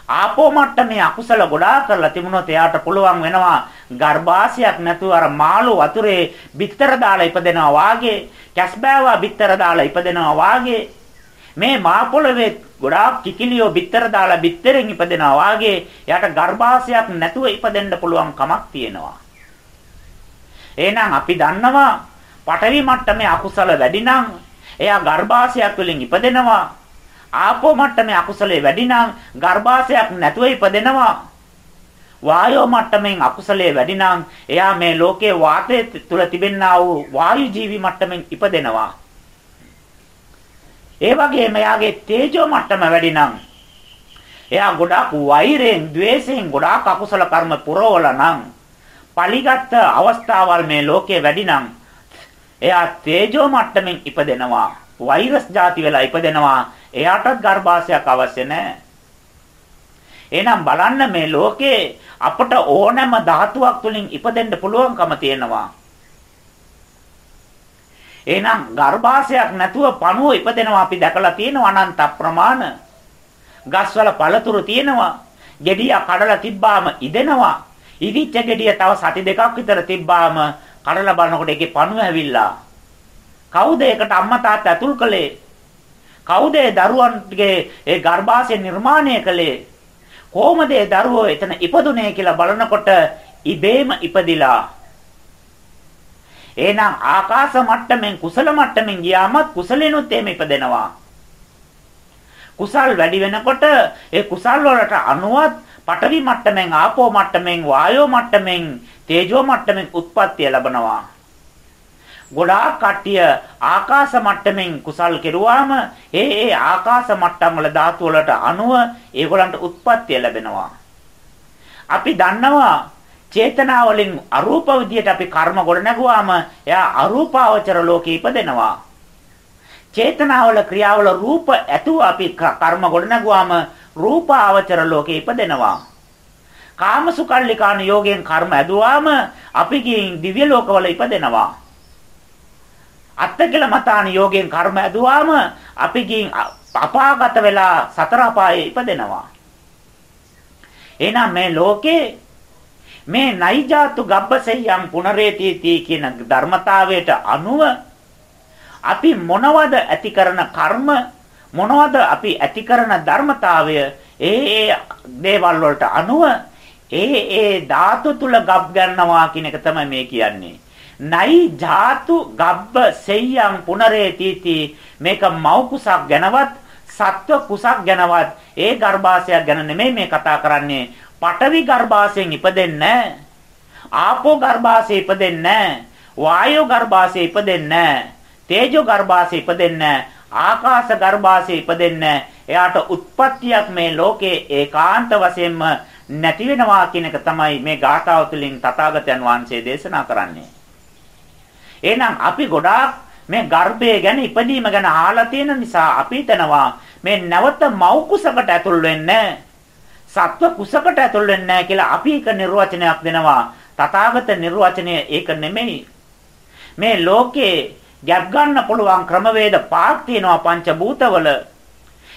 ආපෝ මට්ටමේ අකුසල ගොඩාක් කරලා තිබුණොත් එයාට පුළුවන් වෙනවා ගර්භාෂයක් නැතුව අර මාළු වතුරේ බිත්තර දාලා ඉපදෙනවා වාගේ කැස්බෑවා බිත්තර දාලා ඉපදෙනවා වාගේ මේ මා පොළවේ ගොඩාක් කිකිලියෝ බිත්තර දාලා බිත්තරෙන් ඉපදෙනවා වාගේ එයාට ගර්භාෂයක් නැතුව ඉපදෙන්න පුළුවන් කමක් තියෙනවා. එහෙනම් අපි දන්නවා පඨවි මට්ටමේ අකුසල වැඩි නම් එයා ගර්භාෂයක් වලින් ඉපදෙනවා. ආපෝ මට්ටමේ අකුසලයේ වැඩි නම් ගර්භාෂයක් නැතුව ඉපදෙනවා. වායෝ මට්ටමෙන් අකුසලයේ වැඩි නම් එයා මේ ලෝකයේ වාතය තුල තිබෙනා වූ වායු ජීවි මට්ටමෙන් ඉපදෙනවා. ඒ වගේම එයාගේ තේජෝ මට්ටම වැඩි නම් එයා ගොඩාක් වෛරයෙන්, ద్వේෂයෙන් ගොඩාක් අකුසල කර්ම පුරවල නම් පලිගත් අවස්ථාවල් මේ ලෝකයේ වැඩි නම් එයා තේජෝ මට්ටමින් ඉපදෙනවා වෛරස් ಜಾති වෙලා ඉපදෙනවා එයාටත් ගර්භාෂයක් අවශ්‍ය නැහැ. එහෙනම් බලන්න මේ ලෝකේ අපට ඕනෑම ධාතුවක් තුලින් ඉපදෙන්න පුළුවන්කම තියෙනවා. එහෙනම් ගර්භාෂයක් නැතුව පණුව ඉපදෙනවා අපි දැකලා තියෙනවා අනන්ත ප්‍රමාණ. ගස්වල පළතුරු තියෙනවා. ගෙඩිය කඩලා තිබ්බාම ඉදෙනවා. ඉදිච්ච ගෙඩිය තව සති දෙකක් විතර තිබ්බාම කඩලා බලනකොට ඒකේ පණුව ඇවිල්ලා. කවුද ඒකට අම්මා තාත්තා ඇතුල් කළේ? කවුද ඒ දරුවන්ගේ ඒ ගර්භාෂය නිර්මාණය කළේ? කොහොමද ඒ දරුවෝ එතන ඉපදුනේ කියලා බලනකොට ඉබේම ඉපදිලා එහෙනම් ආකාශ මට්ටමින් කුසල මට්ටමින් ගියාමත් කුසලිනුත් එහෙම ඉපදෙනවා. කුසල් වැඩි වෙනකොට ඒ කුසල් වලට අනුවත් පඨවි මට්ටමින් ආපෝ මට්ටමින් වායෝ මට්ටමින් තේජෝ මට්ටමින් උත්පත්තිය ලැබනවා. ගොඩාක් කට්ටිය ආකාශ මට්ටමින් කුසල් කෙරුවාම ඒ ඒ ආකාශ මට්ටම් වල ධාතු වලට අනුව ඒගොල්ලන්ට උත්පත්තිය ලැබෙනවා. අපි දන්නවා චේතනා වලින් අරූප විදියට අපි කර්ම ගොඩනගුවාම එයා අරූපාවචර ලෝකේ ඉපදෙනවා. චේතනාවල ක්‍රියාවල රූප ඇතුව අපි කර්ම ගොඩනගුවාම රූපාවචර ලෝකේ ඉපදෙනවා. කාමසුකල්ලිකාන යෝගයෙන් කර්ම ඇදුවාම අපි ගින් දිව්‍ය ලෝකවල ඉපදෙනවා. අත්තකල මතාන යෝගයෙන් කර්ම ඇදුවාම අපි ගින් අපාගත වෙලා සතර අපායේ ඉපදෙනවා. එහෙනම් මේ ලෝකේ මේ නයිජාතු ගබ්බසෙයම් පුනරේතීති කියන ධර්මතාවයට අනුව අපි මොනවද ඇති කරන කර්ම මොනවද අපි ඇති කරන ධර්මතාවය ඒ ඒ දේවල් වලට අනුව ඒ ඒ ධාතු තුල ගබ් ගන්නවා කියන එක තමයි මේ කියන්නේ. නයි ධාතු ගබ්බ සෙය්‍යං පුනරේතිති. මේක මව් කුසක් ගැනවත් සත්ව කුසක් ගැනවත් ඒ ගර්භාෂයක් ගැන නෙමෙයි මේ කතා කරන්නේ. පඨවි ගර්භාෂයෙන් ඉපදෙන්නේ ආපෝ ගර්භාෂයේ ඉපදෙන්නේ වායෝ ගර්භාෂයේ ඉපදෙන්නේ තේජෝ ගර්භාෂයේ ඉපදෙන්නේ ආකාශ ගර්භාෂයේ ඉපදෙන්නේ එයාට උත්පත්තියක් මේ ලෝකේ ඒකාන්ත වශයෙන්ම නැති වෙනවා කියන එක තමයි මේ ගාථාව තුළින් තථාගතයන් වහන්සේ දේශනා කරන්නේ. එහෙනම් අපි ගොඩාක් මේ ගර්භය ගැන ඉපදීම ගැන අහලා තියෙන නිසා අපි හිතනවා මේ නැවත මව් කුසකට ඇතුල් වෙන්නේ සත්ව කුසකට ඇතුල් වෙන්නේ කියලා අපි එක නිර්වචනයක් දෙනවා. තථාගත නිර්වචනය ඒක නෙමෙයි. මේ ලෝකේ ගැප් ගන්න පුළුවන් ක්‍රමවේද පහක් තියෙනවා පංච භූතවල.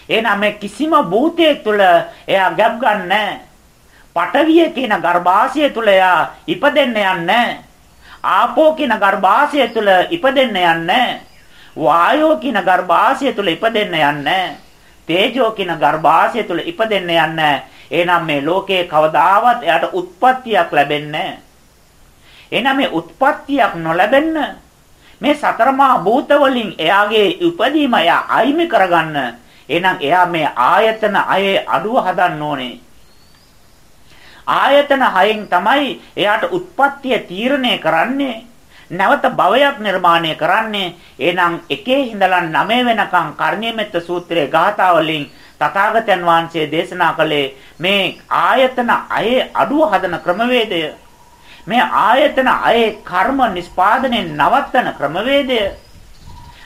එහෙනම් මේ කිසිම භූතයක් තුළ එයා ගැප් ගන්නෑ. පටවිය කියන ගර්භාෂය තුල එයා ඉපදෙන්න යන්නේ ආපෝ කියන ගර්භාෂය තුල ඉපදෙන්න යන්නේ. වායෝ කියන ගර්භාෂය තුල ඉපදෙන්න යන්නේ. තේජෝ කියන ගර්භාෂය තුල ඉපදෙන්න යන්නේ. එහෙනම් මේ ලෝකේ කවදාවත් එයාට උත්පත්තියක් ලැබෙන්නේ එහෙනම් මේ උත්පත්තියක් නොලැබෙන්න මේ සතරමා භූත වලින් එයාගේ උපදීම එයා අයිමි කරගන්න. එහෙනම් එයා මේ ආයතන අයේ අඩුව හදන්න ඕනේ. ආයතන හයෙන් තමයි එයාට උත්පත්තිය තීරණය කරන්නේ. නැවත භවයක් නිර්මාණය කරන්නේ. එහෙනම් එකේ ඉඳලා 9 වෙනකන් කර්ණීයමෙත්ත සූත්‍රයේ ගාථා වලින් තථාගතයන් වහන්සේ දේශනා කළේ මේ ආයතන අයේ අඩුව හදන ක්‍රමවේදය. මේ ආයතන අයේ කර්ම නිස්පාදනයේ නවත්තන ක්‍රමවේදය.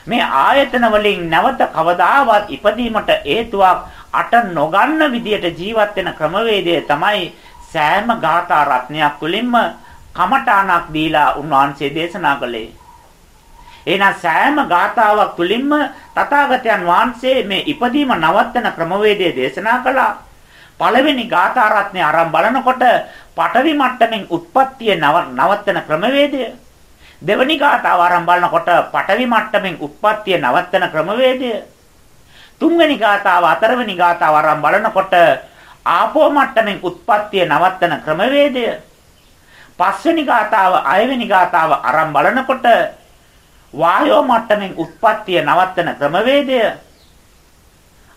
මේ ආයතන වලින් නැවත කවදාවත් ඉපදීමට හේතුවක් අට නොගන්න විදියට ජීවත් වෙන ක්‍රමවේදය තමයි සෑම ගාථා රත්නයක් තුළින්ම කමඨාණක් දීලා උන්වහන්සේ දේශනා කළේ. එහෙනම් සෑම ගාථාවක් තුළින්ම තථාගතයන් වහන්සේ මේ ඉපදීම නවත්තන ක්‍රමවේදය දේශනා කළා. පළවෙනි ගාථා රත්නේ අරන් බලනකොට පඨවි මට්ටමින් උත්පත්තිය නවත්තන ක්‍රමවේදය දෙවනි ගාථාව අරන් බලනකොට පඨවි මට්ටමින් උත්පත්තිය නවත්තන ක්‍රමවේදය තුන්වෙනි ගාථාව හතරවෙනි ගාථාව අරන් බලනකොට ආපෝ මට්ටමින් උත්පත්තිය නවත්තන ක්‍රමවේදය. පස්වෙනි ගාතාව අයවෙනි ගාතාව අරන් බලනකොට වායෝ මට්ටමින් උත්පත්තිය නවත්තන ක්‍රමවේදය.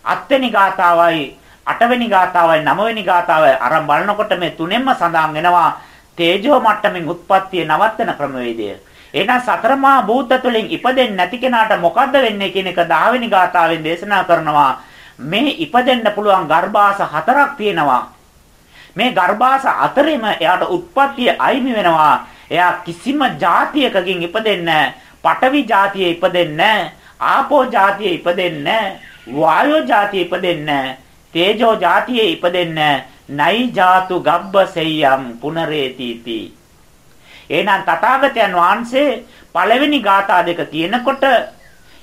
අත්වෙනි ගාතාවයි අටවෙනි ගාතාවයි නවවෙනි ගාතාවයි අරන් බලනකොට මේ තුනෙන්ම සඳහන් වෙනවා තේජෝ මට්ටමින් උත්පත්තිය නවත්තන ක්‍රමවේදය. එහෙනම් සතරමා භූත තුලින් ඉපදෙන්නේ නැති කෙනාට මොකද්ද වෙන්නේ කියන එක 10 වෙනි ගාතාවෙන් දේශනා කරනවා. මේ ඉපදෙන්න පුළුවන් ගර්භාෂ හතරක් තියෙනවා. මේ ගර්භාෂ අතරෙම එයාට උත්පත්තිය අයිමි වෙනවා. එයා කිසිම જાතියකකින් ඉපදෙන්නේ පටවි જાතිය ඉපදෙන්නේ ආපෝ જાතිය ඉපදෙන්නේ වායෝ જાතිය ඉපදෙන්නේ තේජෝ જાතිය ඉපදෙන්නේ නයි ජාතු ගබ්බසෙයම් පුනරේතිති. එහෙනම් තථාගතයන් වහන්සේ පළවෙනි ගාථා දෙක තියෙනකොට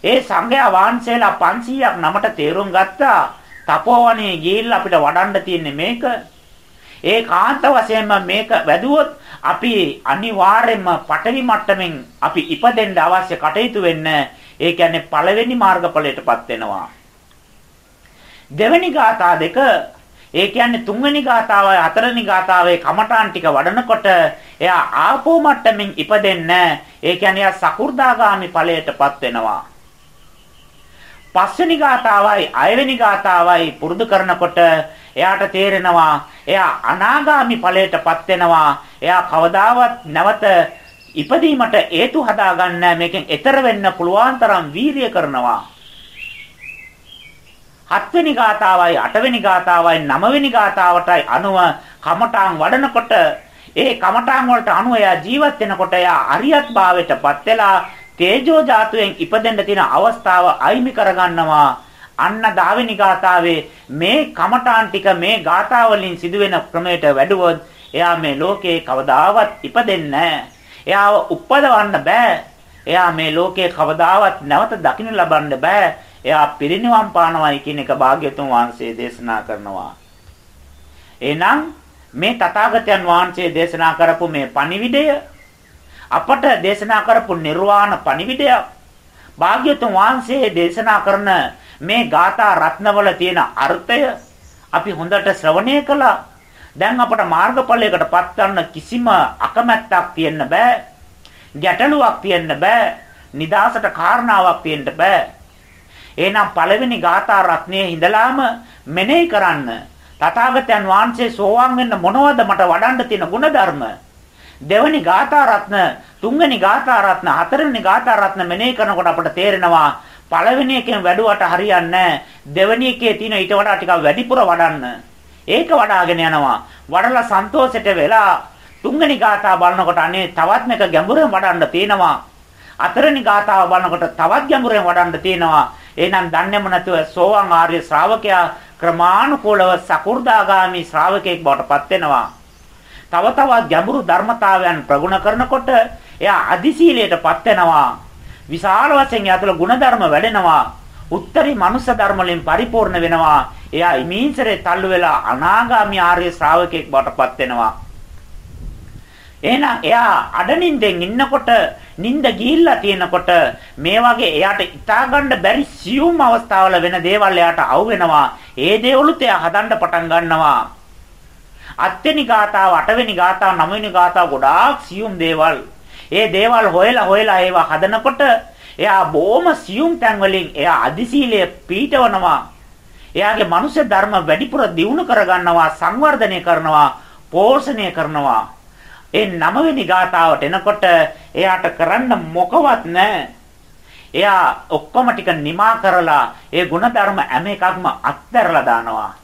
ඒ සංඝයා වහන්සේලා 500ක් නමට තේරුම් ගත්තා. තපෝවනේ ගිහිල්ලා අපිට වඩන්න තියෙන්නේ මේක. ඒ කාන්ත වශයෙන්ම මේක වැදුවොත් අපි අනිවාර්යයෙන්ම පටවි මට්ටමින් අපි ඉපදෙන්න අවශ්‍ය කටයුතු වෙන්න ඒ කියන්නේ පළවෙනි මාර්ගඵලයටපත් වෙනවා. දෙවෙනි ගාථා දෙක ඒ කියන්නේ තුන්වෙනි ගාථාවයි හතරවෙනි ගාථාවේ කමඨාන් ටික වඩනකොට එයා ආපෝ මට්ටමින් ඉපදෙන්න ඒ කියන්නේ එයා සකු르දාගාමි ඵලයටපත් වෙනවා. පස්වෙනි ගාතාවයි අයවෙනි ගාතාවයි පුරුදු කරනකොට එයාට තේරෙනවා එයා අනාගාමි ඵලයටපත් වෙනවා. එයා කවදාවත් නැවත ඉපදීමට හේතු හදාගන්න මේකෙන් එතර වෙන්න පුළුවන් තරම් වීරිය කරනවා. හත්වෙනි ගාතාවයි අටවෙනි ගාතාවයි නවවෙනි ගාතාවටයි අනුව කමඨාන් වඩනකොට ඒ කමඨාන් වලට අනුව එයා ජීවත් වෙනකොට එයා අරියත් භාවයටපත් වෙලා තේජෝ ධාතුවෙන් ඉපදෙන්න තියෙන අවස්ථාව අයිමි කරගන්නවා. අන්න දාවෙනි ගාතාවේ මේ කමඨාන් ටික මේ ගාථා වලින් සිදුවෙන ක්‍රමයට වැඩුවොත් එයා මේ ලෝකේ කවදාවත් ඉපදෙන්නේ නැහැ. එයාව උප්පදවන්න බෑ. එයා මේ ලෝකේ කවදාවත් නැවත දකින්න ලබන්න බෑ. එයා පිරිනිවන් පානවායි කියන එක භාග්‍යතුන් වහන්සේ දේශනා කරනවා. එහෙනම් මේ තථාගතයන් වහන්සේ දේශනා කරපු මේ පණිවිඩය අපට දේශනා කරපු නිර්වාණ පණිවිඩය භාග්‍යතුන් වහන්සේ දේශනා කරන මේ ගාථා රත්නවල තියෙන අර්ථය අපි හොඳට ශ්‍රවණය කළා. දැන් අපට මාර්ගඵලයකටපත් කරන කිසිම අකමැත්තක් තියෙන්න බෑ. ගැටලුවක් තියෙන්න බෑ. නිදාසට කාරණාවක් තියෙන්න බෑ. එහෙනම් පළවෙනි ගාථා රත්නයේ ඉඳලාම මෙනෙහි කරන්න. තථාගතයන් වහන්සේ සෝවාන් වෙන්න මොනවද මට වඩන්න තියෙන ಗುಣධර්ම? දෙවැනි ගාථා රත්න තුන්වැනි ගාථා රත්න හතරවෙනි ගාථා රත්න මෙනෙහි කරනකොට අපට තේරෙනවා පළවෙනි එකෙන් වැඩුවට හරියන්නේ දෙවැනි එකේ තියෙන ඊට වඩා ටිකක් වැඩිපුර වඩන්න. ඒක වඩාගෙන යනවා. වඩලා සන්තෝෂයට වෙලා තුන්වැනි ගාථා බලනකොට අනේ තවත් මේක ගැඹුරෙන් වඩන්න තියෙනවා. හතරවෙනි ගාථාව බලනකොට තවත් ගැඹුරෙන් වඩන්න තියෙනවා. එහෙනම් දන්නේම නැතුව සෝවාන් ආර්ය ශ්‍රාවකයා ක්‍රමානුකූලව සකු르දාගාමි ශ්‍රාවකෙක් බවට පත් වෙනවා. තව තවත් ගැඹුරු ධර්මතාවයන් ප්‍රගුණ කරනකොට එයා අදිශීලයටපත් වෙනවා. විශාල වශයෙන් යාතුල ಗುಣධර්ම වැඩෙනවා. උත්තරී මනුෂ්‍ය ධර්ම වලින් පරිපූර්ණ වෙනවා. එයා ඉමීන්සරේ තල්ලු වෙලා අනාගාමි ආර්ය ශ්‍රාවකෙක් බවට පත් වෙනවා. එහෙනම් එයා අඩනින්දෙන් ඉන්නකොට නිින්ද ගිහිල්ලා තියෙනකොට මේ වගේ එයාට ඉතා ගන්න බැරි සියුම් අවස්ථාවල වෙන දේවල් එයාට අවු වෙනවා. ඒ දේවලුත් එයා හදන්න පටන් ගන්නවා. අත්වෙනි ගාතාව, අටවෙනි ගාතාව, නවවෙනි ගාතාව ගොඩාක් සියුම් දේවල්. ඒ දේවල් හොයලා හොයලා ඒවා හදනකොට එයා බොහොම සියුම් තැන් වලින් එයා අදිශීලයේ පීඨවනවා. එයාගේ මනුෂ්‍ය ධර්ම වැඩිපුර දියුණු කරගන්නවා, සංවර්ධනය කරනවා, පෝෂණය කරනවා. ඒ නවවෙනි ගාතාවට එනකොට එයාට කරන්න මොකවත් නැහැ. එයා ඔක්කොම ටික නිමා කරලා ඒ ಗುಣධර්ම හැම එකක්ම අත්හැරලා දානවා.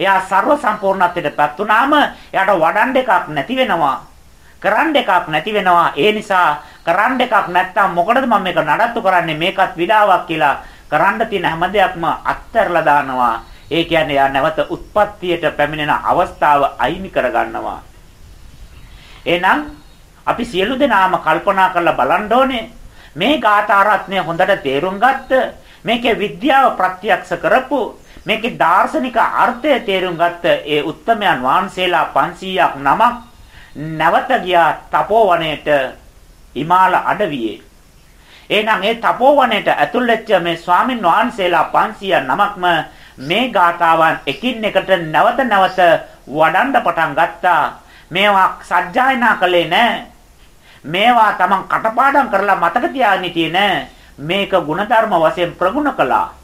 එයා ਸਰව සම්පූර්ණත්වයටපත් වුනාම එයාට වඩන්න එකක් නැති වෙනවා. කරන්න එකක් නැති වෙනවා. ඒ නිසා කරන්න එකක් නැත්තම් මොකටද මම මේක නඩත්තු කරන්නේ මේකත් විඩාවක් කියලා කරන්න තියෙන හැම දෙයක්ම අත්හැරලා දානවා. ඒ කියන්නේ යා නැවත උත්පත්තියට පැමිණෙන අවස්ථාව අයිමි කරගන්නවා. එහෙනම් අපි සියලු දෙනාම කල්පනා කරලා බලන්න ඕනේ මේ ගාථාරත්නය හොඳට තේරුම් ගත්ත මේකේ විද්‍යාව ප්‍රත්‍යක්ෂ කරපු මේකේ දාර්ශනික අර්ථය තේරුම් ගත්ත ඒ උත්තමයන් වහන්සේලා 500ක් නමක් නැවත ගියා තපෝවනයේට හිමාල අඩවියේ එහෙනම් ඒ තපෝවනයේට ඇතුල් වෙච්ච මේ ස්වාමින් වහන්සේලා 500 නමක්ම මේ ගාථාවන් එකින් එකට නැවත නැවත වඩන්න පටන් ගත්තා මේවා සජ්ජායනා කළේ නැහැ. මේවා Taman කටපාඩම් කරලා මතක තියාගෙන හිටියේ නැහැ. මේක ಗುಣධර්ම වශයෙන් ප්‍රගුණ කළා.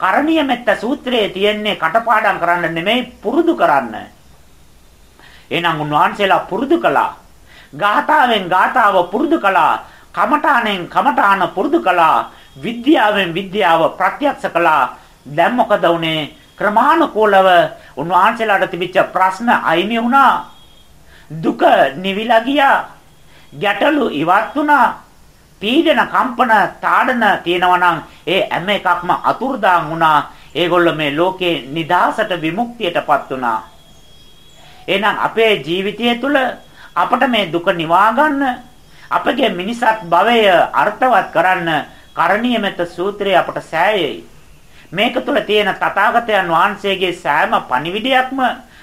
කරණීය මෙත්ත සූත්‍රයේ තියෙන්නේ කටපාඩම් කරන්න නෙමෙයි පුරුදු කරන්න. එහෙනම් උන්වහන්සේලා පුරුදු කළා. ගාථාවෙන් ගාථාව පුරුදු කළා. කමඨාණෙන් කමඨාන පුරුදු කළා. විද්‍යාවෙන් විද්‍යාව ප්‍රත්‍යක්ෂ කළා. දැන් මොකද උනේ? ක්‍රමානුකූලව උන්වහන්සේලාට තිබිච්ච ප්‍රශ්න අයිමි වුණා. දුක නිවිලා ගියා. ගැටලු ඉවත් වුණා. පීඩන කම්පන තාඩන තියෙනවා නම් ඒ හැම එකක්ම අතුරුදාන් වුණා. ඒගොල්ලෝ මේ ලෝකේ නිදාසට විමුක්තියටපත් වුණා. එහෙනම් අපේ ජීවිතය තුළ අපට මේ දුක නිවා ගන්න අපගේ මිනිසත් භවය අර්ථවත් කරන්න කරණීය මෙත සූත්‍රය අපට සෑයෙයි. මේක තුළ තියෙන තථාගතයන් වහන්සේගේ සෑම පණිවිඩයක්ම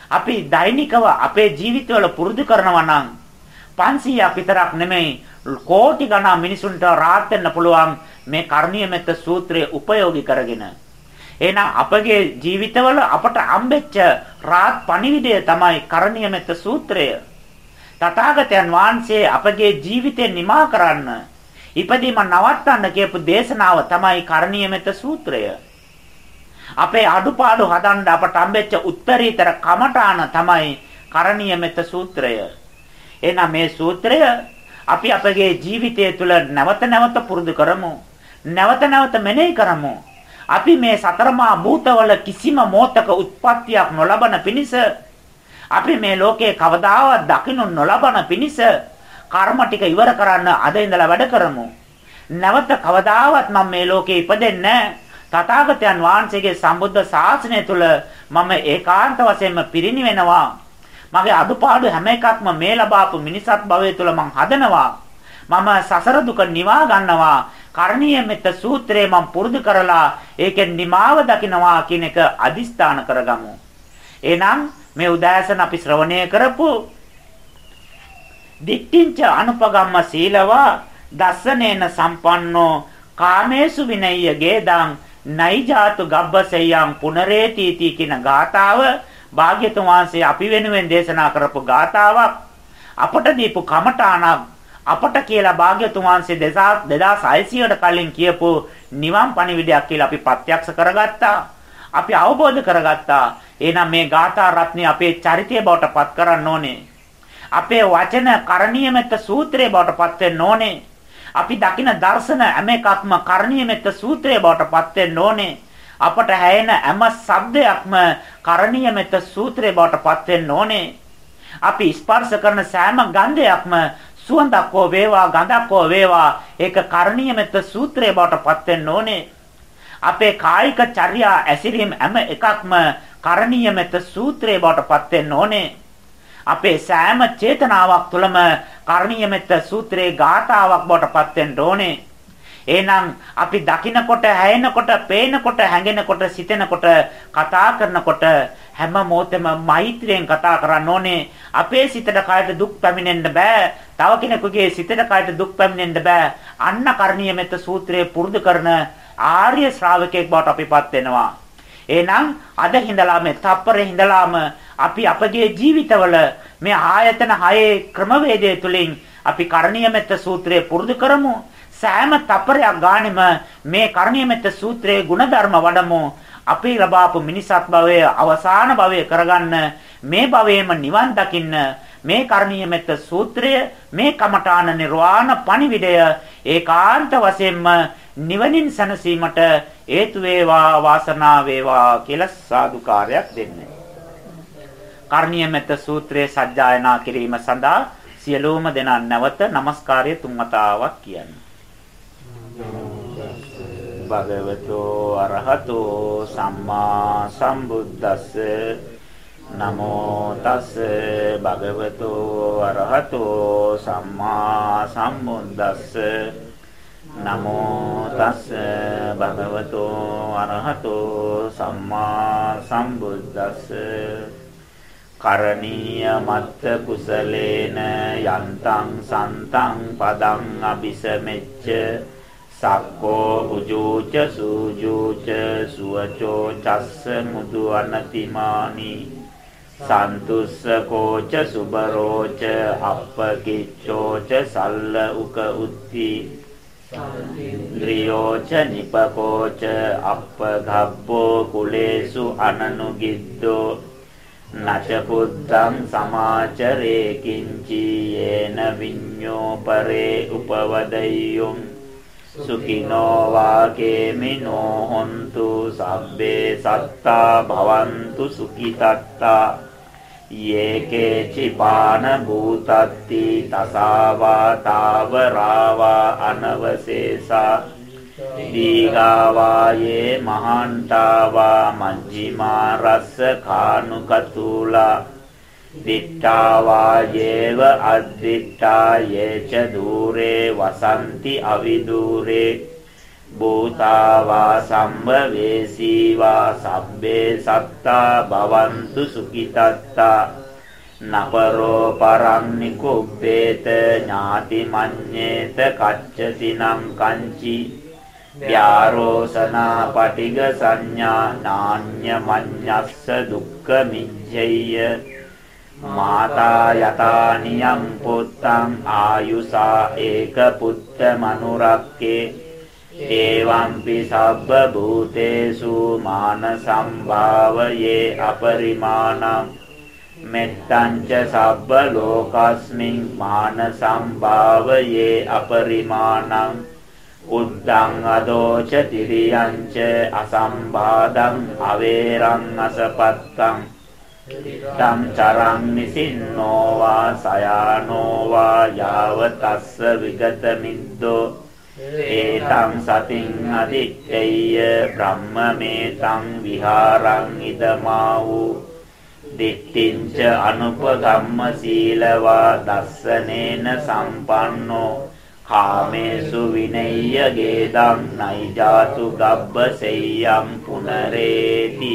අපි දෛනිකව අපේ ජීවිතවල පුරුදු කරනවා නම් 500ක් විතරක් නෙමෙයි කෝටි ගණන් මිනිසුන්ට රාහත් වෙන්න පුළුවන් මේ කර්ණීය මෙත්ත සූත්‍රය උපයෝගී කරගෙන එහෙනම් අපගේ ජීවිතවල අපට හම්බෙච්ච රාත් පණිවිඩය තමයි කරණීය මෙත්ත සූත්‍රය. තථාගතයන් වහන්සේ අපගේ ජීවිතේ නිමා කරන්න ඉපදීම නවත්තන්න කියපු දේශනාව තමයි කරණීය මෙත්ත සූත්‍රය. අපේ අඩුපාඩු හදන්න අපට හම්බෙච්ච උත්තරීතර කමඨාන තමයි කරණීය මෙත්ත සූත්‍රය. එහෙනම් මේ සූත්‍රය අපි අපගේ ජීවිතය තුළ නැවත නැවත පුරුදු කරමු. නැවත නැවත මෙනෙහි කරමු. අපි මේ සතරමා භූතවල කිසිම මොහතක උත්පත්තියක් නොලබන පිණිස අපි මේ ලෝකේ කවදාවත් දකින්නු නොලබන පිණිස කර්ම ටික ඉවර කරන්න අද ඉඳලා වැඩ කරමු. නැවත කවදාවත් මම මේ ලෝකේ ඉපදෙන්නේ නැහැ. තථාගතයන් වහන්සේගේ සම්බුද්ධ ශාසනය තුල මම ඒකාන්ත වශයෙන්ම පිරිණිවෙනවා. මගේ අඩුපාඩු හැම එකක්ම මේ ලබාපු මිනිසත් භවය තුල මං හදනවා. මම සසර දුක නිවා ගන්නවා. කරණීය මෙත්ත සූත්‍රය මම පුරුදු කරලා ඒකෙන් නිමාව දකින්නවා කියන එක අදිස්ථාන කරගමු. එහෙනම් මේ උදාසන අපි ශ්‍රවණය කරපු දික්ඨින්ච අනුපගම්ම සීලවා දස්සනේන සම්පන්නෝ කාමේසු විනය්‍ය ගේදං නයිජාතු ගබ්බසෙයම් පුනරේතිති කියන ගාතාව භාග්‍යතුන් වහන්සේ අපි වෙනුවෙන් දේශනා කරපු ගාතාවක් අපට දීපු කමඨාණක් අපට කියලා භාග්‍යතුන් වහන්සේ 2600කට කලින් කියපු නිවන් පණිවිඩයක් කියලා අපි ප්‍රත්‍යක්ෂ කරගත්තා. අපි අවබෝධ කරගත්තා. එහෙනම් මේ ගාථා රත්නේ අපේ චරිතය බවට පත් කරන්න ඕනේ. අපේ වචන කරණීය මෙත්ත සූත්‍රය බවට පත් වෙන්න ඕනේ. අපි දකින දර්ශන හැම එකක්ම කරණීය මෙත්ත සූත්‍රය බවට පත් වෙන්න ඕනේ. අපට හැයෙන හැම ශබ්දයක්ම කරණීය මෙත්ත සූත්‍රය බවට පත් වෙන්න ඕනේ. අපි ස්පර්ශ කරන සෑම ගන්ධයක්ම සුවඳක් හෝ වේවා ගඳක් හෝ වේවා ඒක කරණීය මෙත්ත සූත්‍රය බවට පත් වෙන්න ඕනේ. අපේ කායික චර්යා ඇසිරීම හැම එකක්ම කරණීය මෙත්ත සූත්‍රය බවට පත් වෙන්න ඕනේ. අපේ සෑම චේතනාවක් තුළම කරණීය මෙත්ත සූත්‍රයේ ගාථාවක් බවට පත් වෙන්න ඕනේ. එහෙනම් අපි දකිනකොට, හැයෙනකොට, පේනකොට, හැඟෙනකොට, සිතෙනකොට, කතා කරනකොට හැම මොහොතෙම මෛත්‍රියෙන් කතා කරන්න ඕනේ. අපේ සිතට කායට දුක් පැමිණෙන්න බෑ. තව කෙනෙකුගේ සිතට කායට දුක් පැමිණෙන්න බෑ. අන්න කරණීය මෙත්ත සූත්‍රයේ පුරුදු කරන ආර්ය ශ්‍රාවකයෙක් බවට අපිපත් වෙනවා. එහෙනම් අද හිඳලා මේ තප්පරේ හිඳලාම අපි අපගේ ජීවිතවල මේ ආයතන හයේ ක්‍රමවේදය තුලින් අපි කරණීය මෙත්ත සූත්‍රය පුරුදු කරමු. සෑම තප්පරයක් ගානෙම මේ කර්ණීයමෙත සූත්‍රයේ ಗುಣධර්ම වඩමු අපි ලබාපු මිනිසත් භවයේ අවසාන භවය කරගන්න මේ භවයේම නිවන් දකින්න මේ කර්ණීයමෙත සූත්‍රය මේ කමඨාන නිර්වාණ පණිවිඩය ඒකාන්ත වශයෙන්ම නිවනින් සැනසීමට හේතු වේවා වාසනාව වේවා කියලා සාදුකාරයක් දෙන්නේ. කර්ණීයමෙත සූත්‍රයේ සජ්ජායනා කිරීම සඳහා සියලුම දෙනා නැවත নমස්කාරය තුන් වතාවක් කියන්නේ. භගවතෝ අරහතෝ සම්මා සම්බුද්දස්ස. නමෝ තස් භගවතෝ අරහතෝ සම්මා සම්බුද්දස්ස. නමෝ තස් භගවතෝ අරහතෝ සම්මා සම්බුද්දස්ස. කරණීය මත්ත කුසලේන යන්තං සන්තං පදං අபிසමෙච්ච සක්කෝ උජූච සූජූච සුවචෝ චස්ස මුදු අනතිමානි. සන්තුස්ස කෝච සුබරෝච අප්පකිච්ඡෝච සල්ල උක උත්ති ද්‍රියෝච නිපකෝච අප්පගබ්බෝ කුලේසු අනනුගිද්දෝ නච පුත්තං සමාචරේ කිංචි යේන විඤ්ඤෝ පරේ උපවදෙය්‍යුම්. සුඛිනෝ වාකේමිනෝ හොන්තු සබ්බේ සත්තා භවන්තු සුඛිතත්තා යේකේ චිපාන භූතත්ති තසාවා තාවරාවා අනවසේසා දීගාවායේ මහන්තාවා මජ්ක්‍ධිමා රස්ස කානුකතුලා දිට්ඨාවා යේව අද්දිට්ඨා යේච দূරේ වසන්ති අවිදූරේ භූතාවා සම්භවේසීවා සබ්බේ සත්තා භවන්තු සුඛිතත්තා. නපරෝ පරන්නිකුබ්බේත ඥාති මඤ්ඤේත කච්චතිනම් කංචි. යාරෝසනා පටිග සංඥා නාඤ්ඤ මඤ්ඤස්ස දුක්ඛ මිච්ඡය. මාතා යතානියම් පුත්තං ආයුසා ඒක පුත්ත මනුරක්කේ ඒවම්පි සබ්බ භූතේසු මාන සම්භාවයේ අපරිමාණං මෙත්තංච සබ්බ ලෝකස්මින් මාන සම්භාවයේ අපරිමාණං උද්දං අදෝච තිරියංච අසම්බාධං අවේරං අසපත්තං තම් චරං නිසින්නෝ වා සයානෝ වා යාව තස්ස විගත මිද්දෝ ඒතං සතින් අදිත්තේය බ්‍රහ්මමේතං විහාරං ඉදමා වූ දිට්ඨිංච අනුපගම්ම සීලවා දස්සනේන සම්පන්නෝ කාමේසු විනෙය්‍ය ගේදං නයිජාතු ගබ්බ සෙය්‍යම් පුනරේති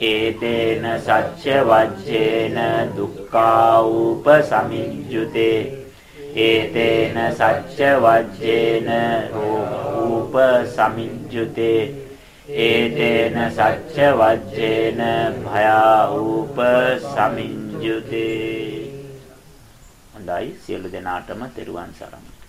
ඒතේන සච්ච වච්චේන දුක්ඛා උපසමිජ්ජුතේ ඒතේන සච්ච වච්චේන උපසමිජ්ජුතේ ඒතේන සච්ච වජ්ජේන භයා උපසමිජ්ජුතේ හොඳයි සියලු දෙනාටම තෙරුවන් සරණයි.